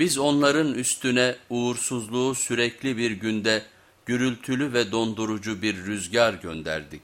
Biz onların üstüne uğursuzluğu sürekli bir günde gürültülü ve dondurucu bir rüzgar gönderdik.